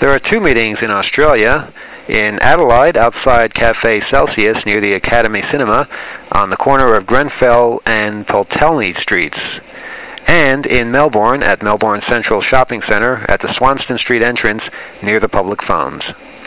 There are two meetings in Australia. In Adelaide, outside Cafe Celsius near the Academy Cinema, on the corner of Grenfell and Pulteney Streets. And in Melbourne, at Melbourne Central Shopping Centre, at the Swanston Street entrance near the public phones.